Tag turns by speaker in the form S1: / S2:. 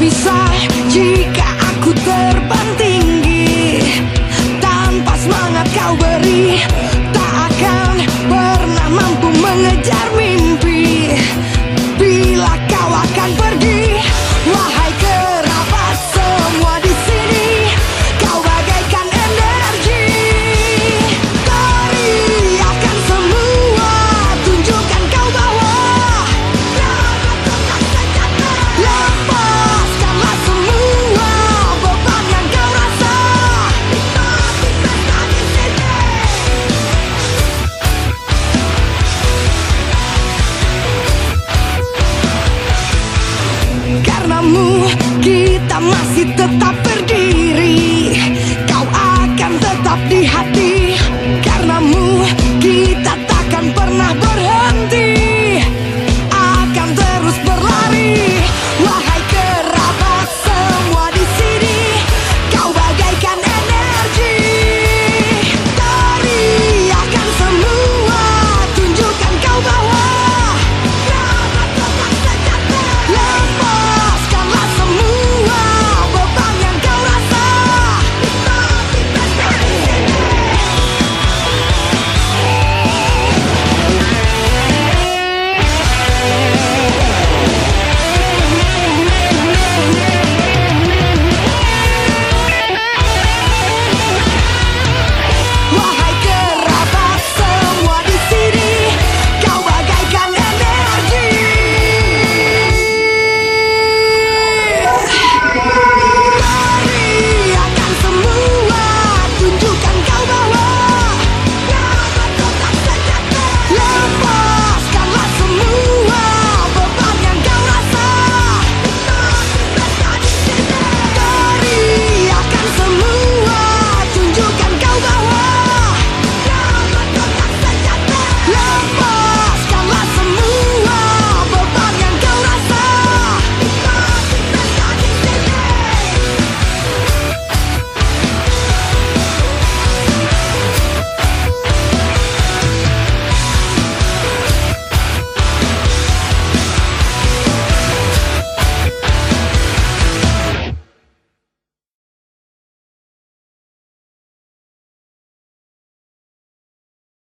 S1: bisa jika aku terbang tinggi Tanpa semangat kau beri Tak akan pernah mampu mengejar. kita masih tetap berdiri. Kau akan tetap di hati